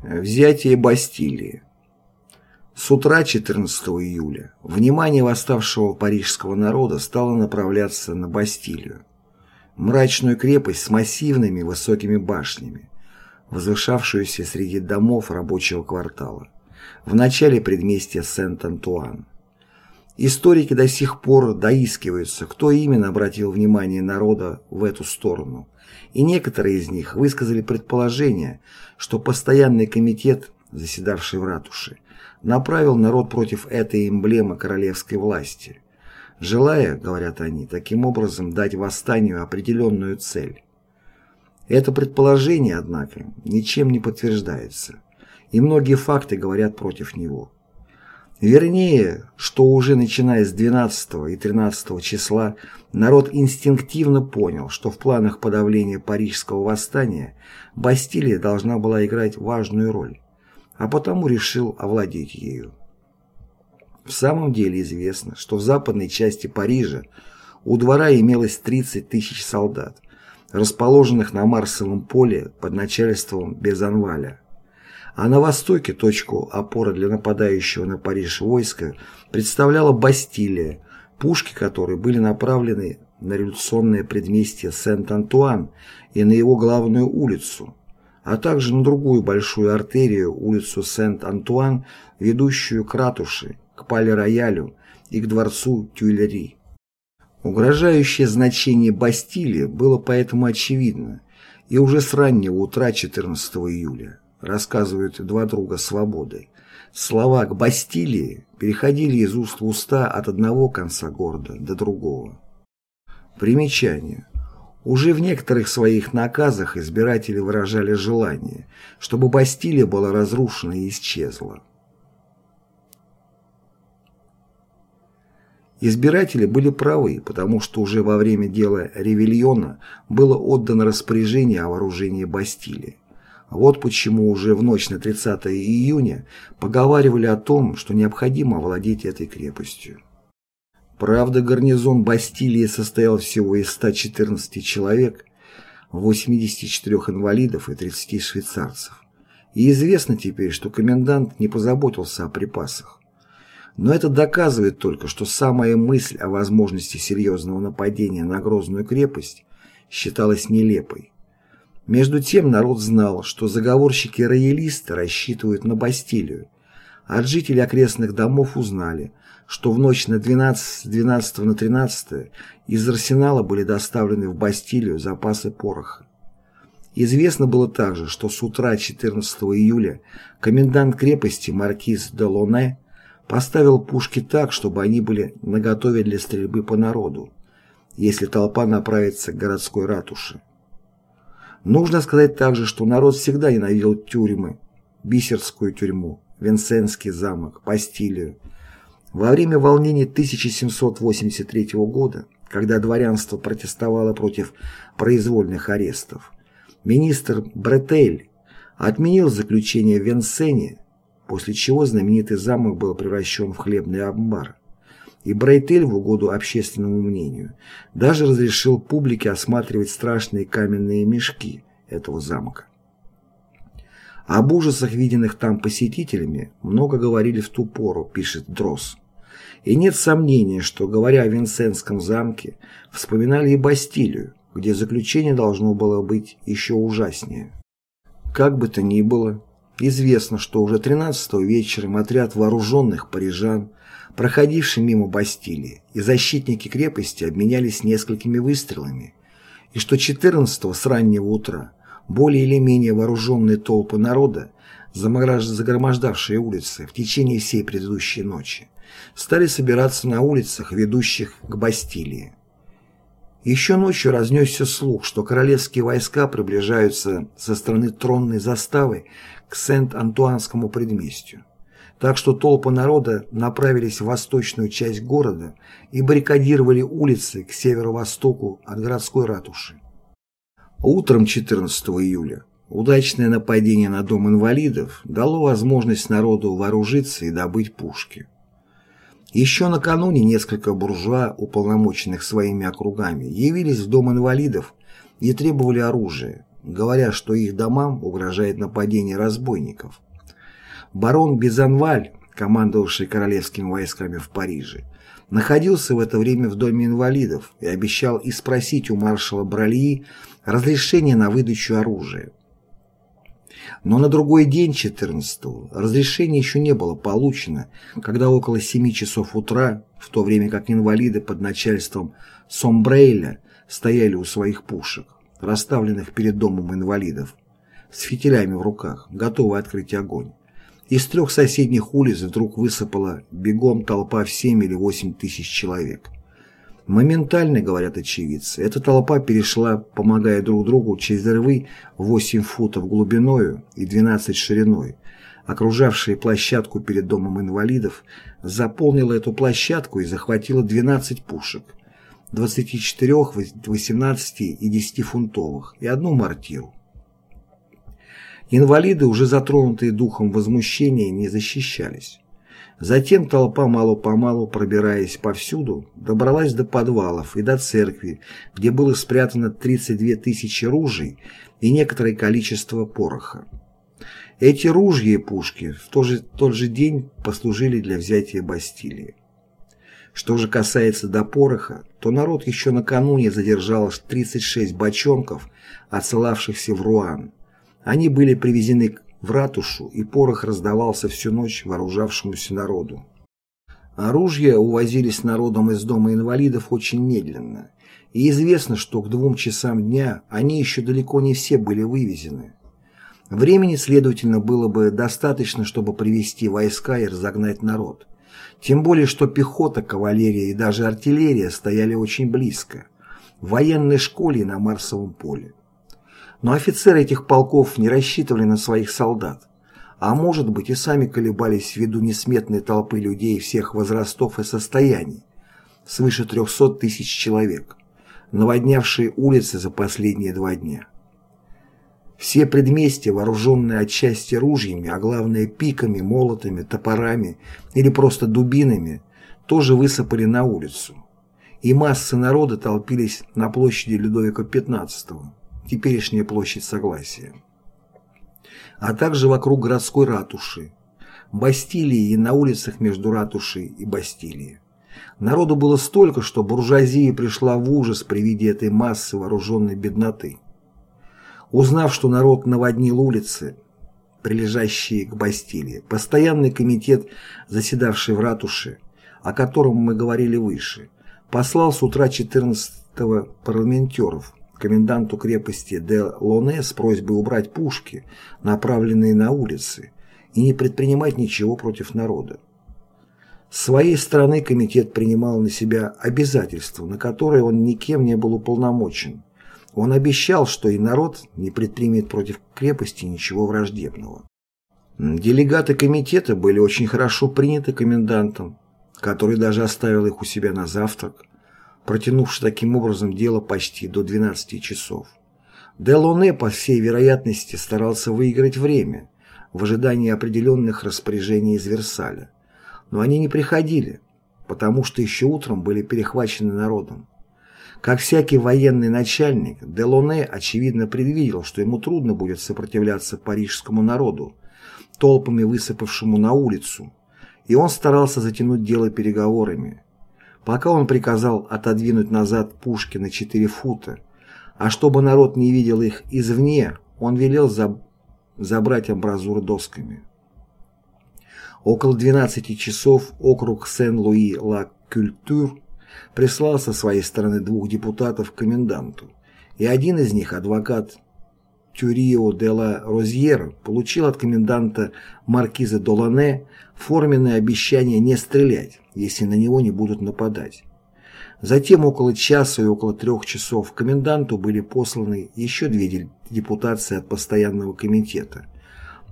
Взятие Бастилии. С утра 14 июля внимание восставшего парижского народа стало направляться на Бастилию, мрачную крепость с массивными высокими башнями, возвышавшуюся среди домов рабочего квартала, в начале предместья Сент-Антуан. Историки до сих пор доискиваются, кто именно обратил внимание народа в эту сторону – и некоторые из них высказали предположение, что постоянный комитет, заседавший в ратуше, направил народ против этой эмблемы королевской власти, желая, говорят они, таким образом дать восстанию определенную цель. Это предположение, однако, ничем не подтверждается, и многие факты говорят против него. Вернее, что уже начиная с 12 и 13 числа народ инстинктивно понял, что в планах подавления Парижского восстания Бастилия должна была играть важную роль, а потому решил овладеть ею. В самом деле известно, что в западной части Парижа у двора имелось 30 тысяч солдат, расположенных на Марсовом поле под начальством Безанваля а на востоке точку опоры для нападающего на Париж войска представляла Бастилия, пушки которой были направлены на революционное предместье Сент-Антуан и на его главную улицу, а также на другую большую артерию, улицу Сент-Антуан, ведущую к ратуше, к Пале-Роялю и к дворцу Тюильри. Угрожающее значение Бастилии было поэтому очевидно, и уже с раннего утра 14 июля рассказывают два друга свободы, слова к Бастилии переходили из уст в уста от одного конца города до другого. Примечание. Уже в некоторых своих наказах избиратели выражали желание, чтобы Бастилия была разрушена и исчезла. Избиратели были правы, потому что уже во время дела Ревельона было отдано распоряжение о вооружении Бастилии. Вот почему уже в ночь на 30 июня поговаривали о том, что необходимо овладеть этой крепостью. Правда, гарнизон Бастилии состоял всего из 114 человек, 84 инвалидов и 30 швейцарцев. И известно теперь, что комендант не позаботился о припасах. Но это доказывает только, что самая мысль о возможности серьезного нападения на Грозную крепость считалась нелепой. Между тем народ знал, что заговорщики-роялисты рассчитывают на Бастилию, а жители окрестных домов узнали, что в ночь на 12, 12 на 13 из арсенала были доставлены в Бастилию запасы пороха. Известно было также, что с утра 14 июля комендант крепости маркиз де Лоне поставил пушки так, чтобы они были наготове для стрельбы по народу, если толпа направится к городской ратуше. Нужно сказать также, что народ всегда ненавидел тюрьмы, Бисерскую тюрьму, Венсенский замок, Бастилию. Во время волнений 1783 года, когда дворянство протестовало против произвольных арестов, министр Бретель отменил заключение в Венсене, после чего знаменитый замок был превращен в хлебный амбар и Брейтель в угоду общественному мнению даже разрешил публике осматривать страшные каменные мешки этого замка. Об ужасах, виденных там посетителями, много говорили в ту пору, пишет Дросс. И нет сомнения, что, говоря о Винсентском замке, вспоминали и Бастилию, где заключение должно было быть еще ужаснее. Как бы то ни было, известно, что уже 13 вечером отряд вооруженных парижан проходивший мимо Бастилии, и защитники крепости обменялись несколькими выстрелами, и что 14 с раннего утра более или менее вооруженные толпы народа, загромождавшие улицы в течение всей предыдущей ночи, стали собираться на улицах, ведущих к Бастилии. Еще ночью разнесся слух, что королевские войска приближаются со стороны тронной заставы к Сент-Антуанскому предместью так что толпы народа направились в восточную часть города и баррикадировали улицы к северо-востоку от городской ратуши. Утром 14 июля удачное нападение на дом инвалидов дало возможность народу вооружиться и добыть пушки. Еще накануне несколько буржуа, уполномоченных своими округами, явились в дом инвалидов и требовали оружия, говоря, что их домам угрожает нападение разбойников. Барон Безанваль, командовавший королевскими войсками в Париже, находился в это время в Доме инвалидов и обещал и спросить у маршала Бральи разрешение на выдачу оружия. Но на другой день, 14-го, разрешение еще не было получено, когда около 7 часов утра, в то время как инвалиды под начальством Сомбрейля стояли у своих пушек, расставленных перед домом инвалидов, с фитилями в руках, готовы открыть огонь. Из трех соседних улиц вдруг высыпала бегом толпа в 7 или 8 тысяч человек. Моментально, говорят очевидцы, эта толпа перешла, помогая друг другу, через рвы 8 футов глубиною и 12 шириной, окружавшие площадку перед домом инвалидов, заполнила эту площадку и захватила 12 пушек, 24, 18 и 10 фунтовых и одну мортиру. Инвалиды, уже затронутые духом возмущения, не защищались. Затем толпа мало-помалу, пробираясь повсюду, добралась до подвалов и до церкви, где было спрятано 32 тысячи ружей и некоторое количество пороха. Эти ружья и пушки в тот же, тот же день послужили для взятия Бастилии. Что же касается до пороха, то народ еще накануне задержал 36 бочонков, отсылавшихся в Руан. Они были привезены в ратушу, и порох раздавался всю ночь вооружавшемуся народу. Оружие увозились народом из дома инвалидов очень медленно, и известно, что к двум часам дня они еще далеко не все были вывезены. Времени, следовательно, было бы достаточно, чтобы привести войска и разогнать народ. Тем более, что пехота, кавалерия и даже артиллерия стояли очень близко, в военной школе на Марсовом поле. Но офицеры этих полков не рассчитывали на своих солдат, а может быть и сами колебались ввиду несметной толпы людей всех возрастов и состояний, свыше 300 тысяч человек, наводнявшие улицы за последние два дня. Все предместья, вооруженные отчасти ружьями, а главное пиками, молотами, топорами или просто дубинами, тоже высыпали на улицу. И массы народа толпились на площади Людовика XV, теперешняя площадь Согласия, а также вокруг городской ратуши, Бастилии и на улицах между ратушей и Бастилией. Народу было столько, что буржуазия пришла в ужас при виде этой массы вооруженной бедноты. Узнав, что народ наводнил улицы, прилежащие к Бастилии, постоянный комитет, заседавший в ратуше, о котором мы говорили выше, послал с утра 14-го парламентеров коменданту крепости де Лоне с просьбой убрать пушки, направленные на улицы, и не предпринимать ничего против народа. С своей стороны комитет принимал на себя обязательства, на которые он никем не был уполномочен. Он обещал, что и народ не предпримет против крепости ничего враждебного. Делегаты комитета были очень хорошо приняты комендантом, который даже оставил их у себя на завтрак, протянувши таким образом дело почти до 12 часов. Делоне, по всей вероятности, старался выиграть время в ожидании определенных распоряжений из Версаля. Но они не приходили, потому что еще утром были перехвачены народом. Как всякий военный начальник, Делоне очевидно предвидел, что ему трудно будет сопротивляться парижскому народу, толпами высыпавшему на улицу, и он старался затянуть дело переговорами. Пока он приказал отодвинуть назад пушки на 4 фута, а чтобы народ не видел их извне, он велел заб забрать амбразуры досками. Около 12 часов округ Сен-Луи-Ла-Культур прислал со своей стороны двух депутатов к коменданту, и один из них, адвокат Тюрио де ла Розьер, получил от коменданта маркиза Долане форменное обещание не стрелять, если на него не будут нападать. Затем около часа и около трех часов коменданту были посланы еще две депутации от постоянного комитета,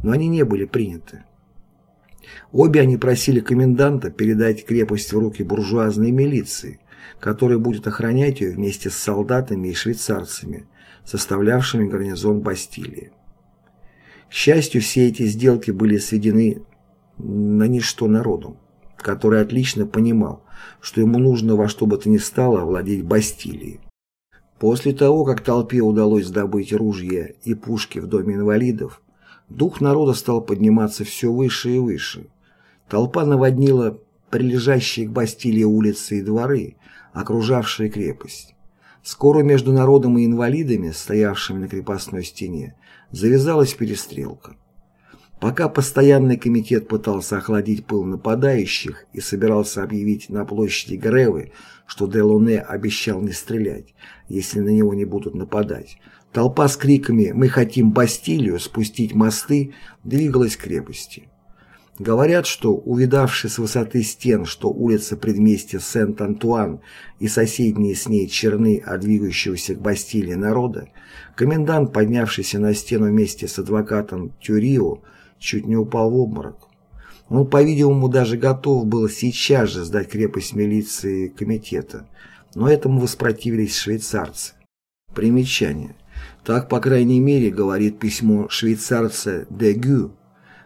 но они не были приняты. Обе они просили коменданта передать крепость в руки буржуазной милиции, которая будет охранять ее вместе с солдатами и швейцарцами, составлявшими гарнизон Бастилии. К счастью, все эти сделки были сведены на ничто народу, который отлично понимал, что ему нужно во что бы то ни стало овладеть Бастилией. После того, как толпе удалось добыть ружья и пушки в доме инвалидов, дух народа стал подниматься все выше и выше. Толпа наводнила прилежащие к Бастилии улицы и дворы, окружавшие крепость. Скоро между народом и инвалидами, стоявшими на крепостной стене, завязалась перестрелка. Пока постоянный комитет пытался охладить пыл нападающих и собирался объявить на площади Гревы, что Делоне обещал не стрелять, если на него не будут нападать, толпа с криками «Мы хотим Бастилию спустить мосты» двигалась к крепости. Говорят, что, увидавший с высоты стен, что улица предместья Сент-Антуан и соседние с ней черны от двигающегося к Бастилии народа, комендант, поднявшийся на стену вместе с адвокатом Тюрио, чуть не упал в обморок. Он, по-видимому, даже готов был сейчас же сдать крепость милиции комитета, но этому воспротивились швейцарцы. Примечание. Так, по крайней мере, говорит письмо швейцарца Дегю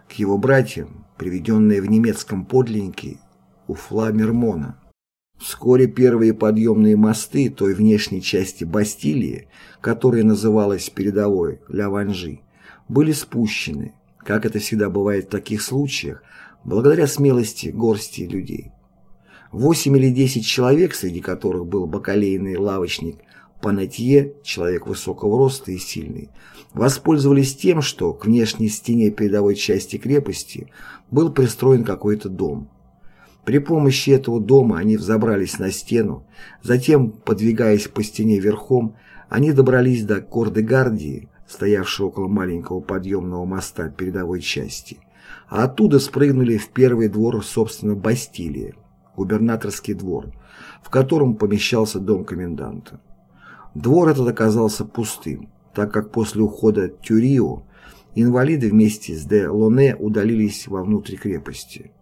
к его братьям, приведенное в немецком подлиннике у Фламермона. Вскоре первые подъемные мосты той внешней части Бастилии, которая называлась передовой Ля-Ванжи, были спущены, как это всегда бывает в таких случаях, благодаря смелости горсти людей. Восемь или десять человек, среди которых был бакалейный лавочник Панатье, человек высокого роста и сильный, воспользовались тем, что к внешней стене передовой части крепости был пристроен какой-то дом. При помощи этого дома они взобрались на стену, затем, подвигаясь по стене верхом, они добрались до Кордегардии, стоявшего около маленького подъемного моста передовой части, а оттуда спрыгнули в первый двор, собственно, Бастилии, губернаторский двор, в котором помещался дом коменданта. Двор этот оказался пустым, так как после ухода Тюрио инвалиды вместе с де Лоне удалились вовнутрь крепости.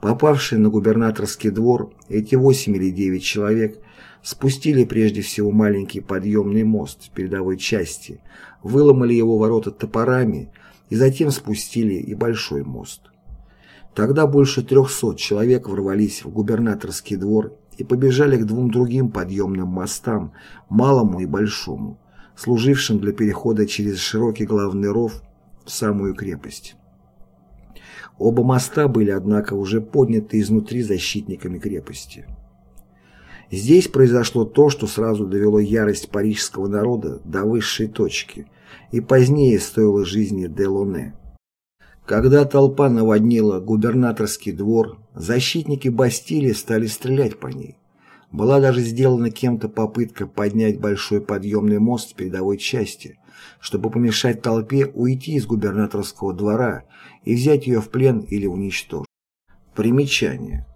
Попавшие на губернаторский двор, эти восемь или девять человек спустили прежде всего маленький подъемный мост передовой части, выломали его ворота топорами и затем спустили и большой мост. Тогда больше трехсот человек ворвались в губернаторский двор и побежали к двум другим подъемным мостам, малому и большому, служившим для перехода через широкий главный ров в самую крепость. Оба моста были, однако, уже подняты изнутри защитниками крепости. Здесь произошло то, что сразу довело ярость парижского народа до высшей точки и позднее стоило жизни Делоне. Когда толпа наводнила губернаторский двор, защитники Бастилии стали стрелять по ней. Была даже сделана кем-то попытка поднять большой подъемный мост в передовой части, чтобы помешать толпе уйти из губернаторского двора и взять ее в плен или уничтожить. Примечание.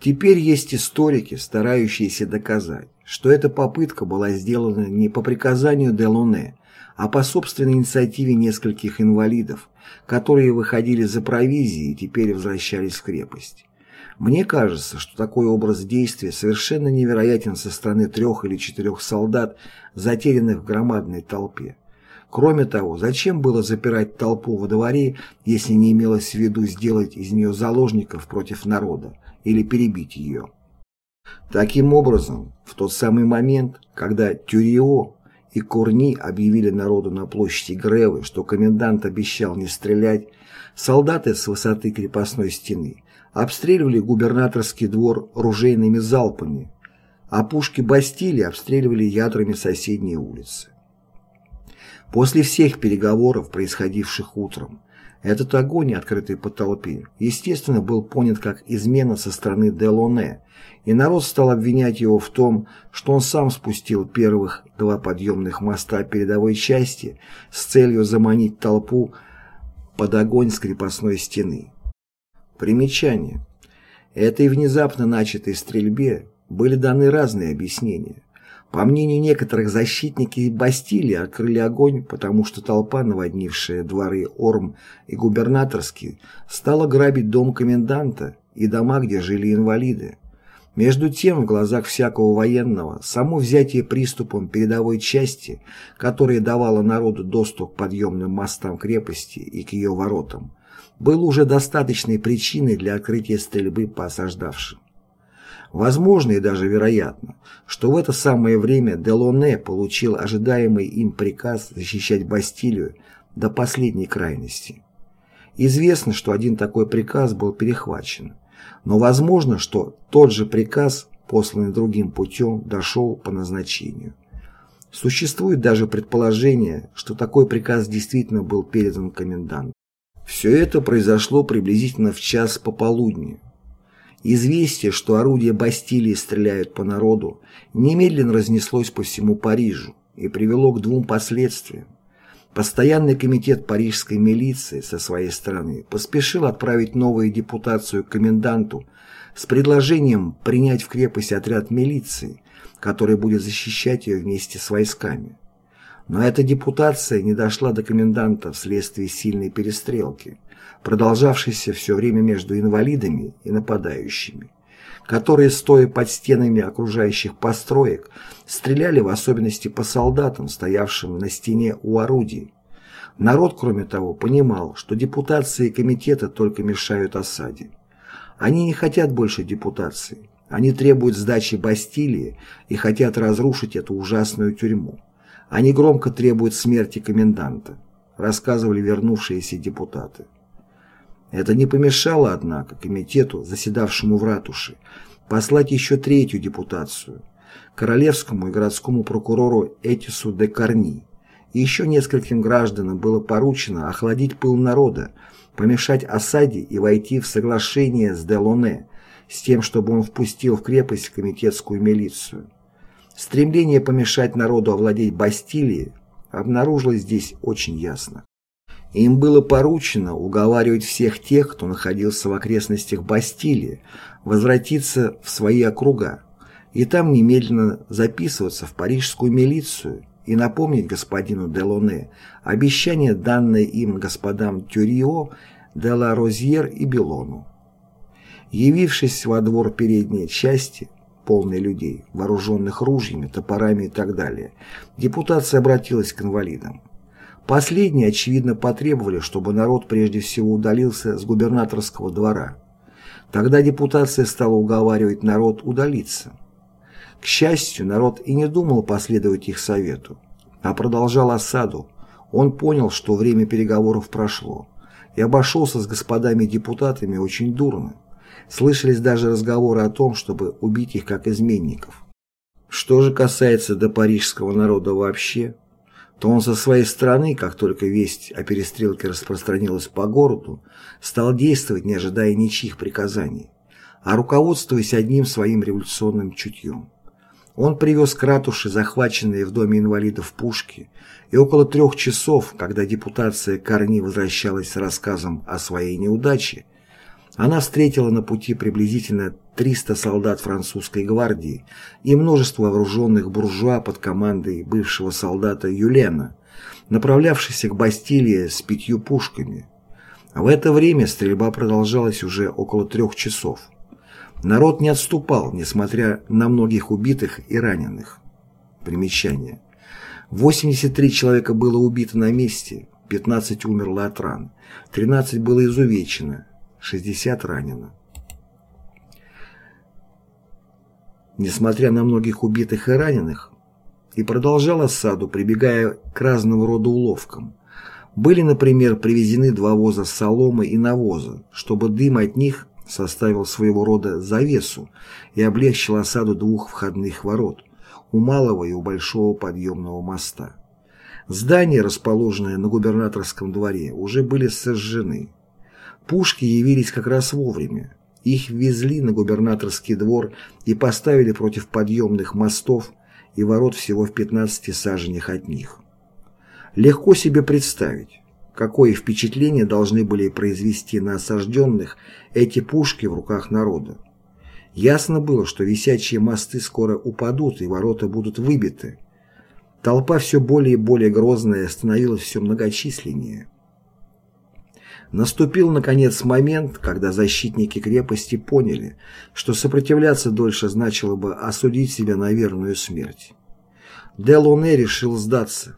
Теперь есть историки, старающиеся доказать, что эта попытка была сделана не по приказанию Делоне, а по собственной инициативе нескольких инвалидов, которые выходили за провизией и теперь возвращались в крепость. Мне кажется, что такой образ действия совершенно невероятен со стороны трех или четырех солдат, затерянных в громадной толпе. Кроме того, зачем было запирать толпу во дворе, если не имелось в виду сделать из нее заложников против народа или перебить ее? Таким образом, в тот самый момент, когда Тюрио и Корни объявили народу на площади Гревы, что комендант обещал не стрелять, солдаты с высоты крепостной стены обстреливали губернаторский двор ружейными залпами, а пушки Бастилии обстреливали ядрами соседние улицы. После всех переговоров, происходивших утром, этот огонь, открытый по толпе, естественно, был понят как измена со стороны Делоне, и народ стал обвинять его в том, что он сам спустил первых два подъемных моста передовой части с целью заманить толпу под огонь с крепостной стены. Примечание. Этой внезапно начатой стрельбе были даны разные объяснения. По мнению некоторых, защитники Бастилии открыли огонь, потому что толпа, наводнившая дворы Орм и Губернаторский, стала грабить дом коменданта и дома, где жили инвалиды. Между тем, в глазах всякого военного, само взятие приступом передовой части, которая давала народу доступ к подъемным мостам крепости и к ее воротам, было уже достаточной причиной для открытия стрельбы по осаждавшим. Возможно и даже вероятно, что в это самое время Делоне получил ожидаемый им приказ защищать Бастилию до последней крайности. Известно, что один такой приказ был перехвачен, но возможно, что тот же приказ, посланный другим путем, дошел по назначению. Существует даже предположение, что такой приказ действительно был передан коменданту. Все это произошло приблизительно в час пополудни. Известие, что орудия Бастилии стреляют по народу, немедленно разнеслось по всему Парижу и привело к двум последствиям. Постоянный комитет парижской милиции со своей стороны поспешил отправить новую депутацию к коменданту с предложением принять в крепость отряд милиции, который будет защищать ее вместе с войсками. Но эта депутация не дошла до коменданта вследствие сильной перестрелки, продолжавшейся все время между инвалидами и нападающими, которые, стоя под стенами окружающих построек, стреляли в особенности по солдатам, стоявшим на стене у орудий. Народ, кроме того, понимал, что депутации комитета только мешают осаде. Они не хотят больше депутации. Они требуют сдачи Бастилии и хотят разрушить эту ужасную тюрьму. Они громко требуют смерти коменданта, рассказывали вернувшиеся депутаты. Это не помешало, однако, комитету, заседавшему в ратуше, послать еще третью депутацию – королевскому и городскому прокурору Этису де Корни. И еще нескольким гражданам было поручено охладить пыл народа, помешать осаде и войти в соглашение с Делоне, с тем, чтобы он впустил в крепость комитетскую милицию. Стремление помешать народу овладеть Бастилией обнаружилось здесь очень ясно. Им было поручено уговаривать всех тех, кто находился в окрестностях Бастилии, возвратиться в свои округа и там немедленно записываться в парижскую милицию и напомнить господину Делоне обещание, данное им господам Тюрио, де ла Розьер и Белону. Явившись во двор передней части, полной людей, вооруженных ружьями, топорами и так далее, депутация обратилась к инвалидам. Последние, очевидно, потребовали, чтобы народ прежде всего удалился с губернаторского двора. Тогда депутация стала уговаривать народ удалиться. К счастью, народ и не думал последовать их совету, а продолжал осаду. Он понял, что время переговоров прошло, и обошелся с господами депутатами очень дурно. Слышались даже разговоры о том, чтобы убить их как изменников. Что же касается до парижского народа вообще, то он со своей стороны, как только весть о перестрелке распространилась по городу, стал действовать, не ожидая ничьих приказаний, а руководствуясь одним своим революционным чутьем. Он привез к ратуше захваченные в доме инвалидов пушки, и около трех часов, когда депутация Корни возвращалась с рассказом о своей неудаче, она встретила на пути приблизительно 300 солдат французской гвардии и множество вооруженных буржуа под командой бывшего солдата Юлена, направлявшихся к Бастилии с пятью пушками. В это время стрельба продолжалась уже около трех часов. Народ не отступал, несмотря на многих убитых и раненых. Примечание. 83 человека было убито на месте, 15 умерло от ран, 13 было изувечено, 60 ранено. Несмотря на многих убитых и раненых, и продолжал осаду, прибегая к разного рода уловкам. Были, например, привезены два воза соломы и навоза, чтобы дым от них составил своего рода завесу и облегчил осаду двух входных ворот у малого и у большого подъемного моста. Здания, расположенные на губернаторском дворе, уже были сожжены. Пушки явились как раз вовремя. Их везли на губернаторский двор и поставили против подъемных мостов и ворот всего в 15 саженях от них. Легко себе представить, какое впечатление должны были произвести на осажденных эти пушки в руках народа. Ясно было, что висячие мосты скоро упадут и ворота будут выбиты. Толпа все более и более грозная становилась все многочисленнее. Наступил, наконец, момент, когда защитники крепости поняли, что сопротивляться дольше значило бы осудить себя на верную смерть. Делоне решил сдаться.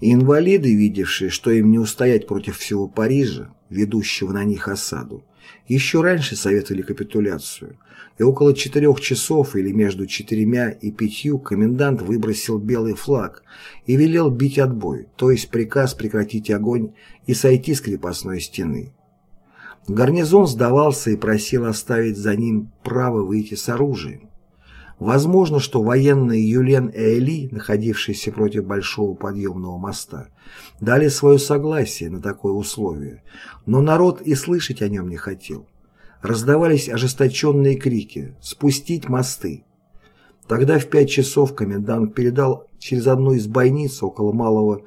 Инвалиды, видевшие, что им не устоять против всего Парижа, ведущего на них осаду, Еще раньше советовали капитуляцию, и около четырех часов или между четырьмя и пятью комендант выбросил белый флаг и велел бить отбой, то есть приказ прекратить огонь и сойти с крепостной стены. Гарнизон сдавался и просил оставить за ним право выйти с оружием. Возможно, что военные Юлен и Эли, находившиеся против Большого подъемного моста, дали свое согласие на такое условие, но народ и слышать о нем не хотел. Раздавались ожесточенные крики «Спустить мосты!». Тогда в пять часов комендант передал через одну из бойниц около малого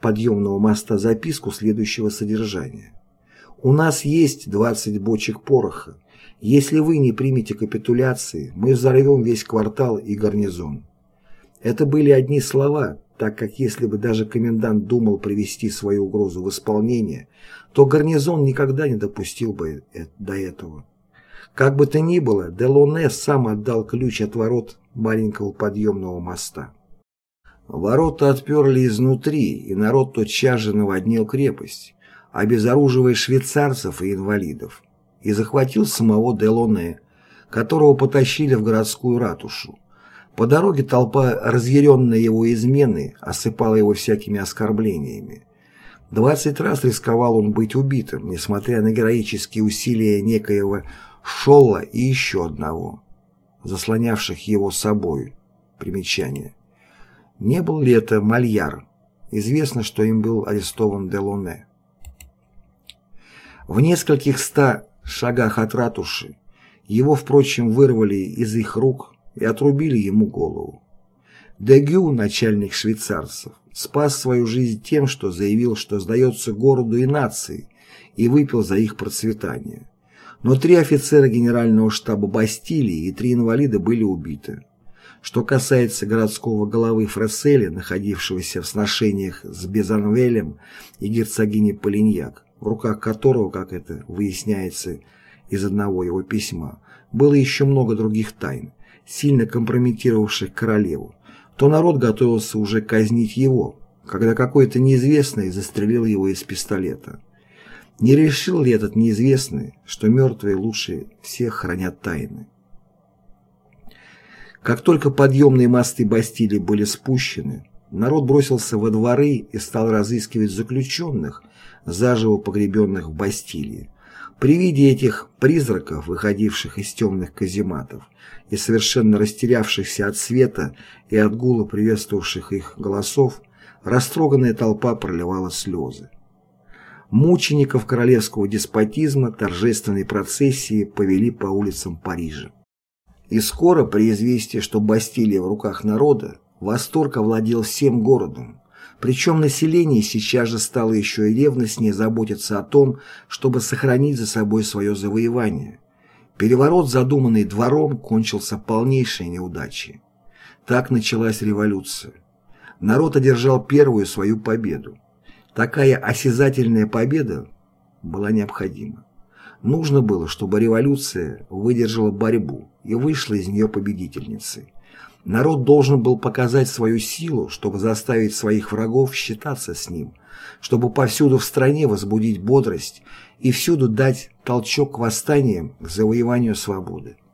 подъемного моста записку следующего содержания. «У нас есть 20 бочек пороха. Если вы не примете капитуляции, мы взорвем весь квартал и гарнизон. Это были одни слова, так как если бы даже комендант думал привести свою угрозу в исполнение, то гарнизон никогда не допустил бы до этого. Как бы то ни было, Делоне сам отдал ключ от ворот маленького подъемного моста. Ворота отперли изнутри, и народ тотчас же наводнил крепость, обезоруживая швейцарцев и инвалидов и захватил самого Делоне, которого потащили в городскую ратушу. По дороге толпа, разъяренная его измены, осыпала его всякими оскорблениями. Двадцать раз рисковал он быть убитым, несмотря на героические усилия некоего Шолла и еще одного, заслонявших его собой. Примечание. Не был ли это Мальяр? Известно, что им был арестован Делоне. В нескольких ста шагах от ратуши. Его, впрочем, вырвали из их рук и отрубили ему голову. Дегю, начальник швейцарцев, спас свою жизнь тем, что заявил, что сдается городу и нации, и выпил за их процветание. Но три офицера генерального штаба Бастилии и три инвалида были убиты. Что касается городского головы Фресселя, находившегося в сношениях с Безанвелем и герцогиней Полиньяк, в руках которого, как это выясняется из одного его письма, было еще много других тайн, сильно компрометировавших королеву, то народ готовился уже казнить его, когда какой-то неизвестный застрелил его из пистолета. Не решил ли этот неизвестный, что мертвые лучше всех хранят тайны? Как только подъемные мосты Бастилии были спущены, народ бросился во дворы и стал разыскивать заключенных, заживо погребенных в Бастилии. При виде этих призраков, выходивших из темных казематов и совершенно растерявшихся от света и от гула приветствовавших их голосов, растроганная толпа проливала слезы. Мучеников королевского деспотизма торжественной процессии повели по улицам Парижа. И скоро, при известии, что Бастилия в руках народа, восторг овладел всем городом, причем население сейчас же стало еще и ревностнее заботиться о том, чтобы сохранить за собой свое завоевание. Переворот, задуманный двором, кончился полнейшей неудачей. Так началась революция. Народ одержал первую свою победу. Такая осязательная победа была необходима. Нужно было, чтобы революция выдержала борьбу и вышла из нее победительницей. Народ должен был показать свою силу, чтобы заставить своих врагов считаться с ним, чтобы повсюду в стране возбудить бодрость и всюду дать толчок к восстаниям, к завоеванию свободы.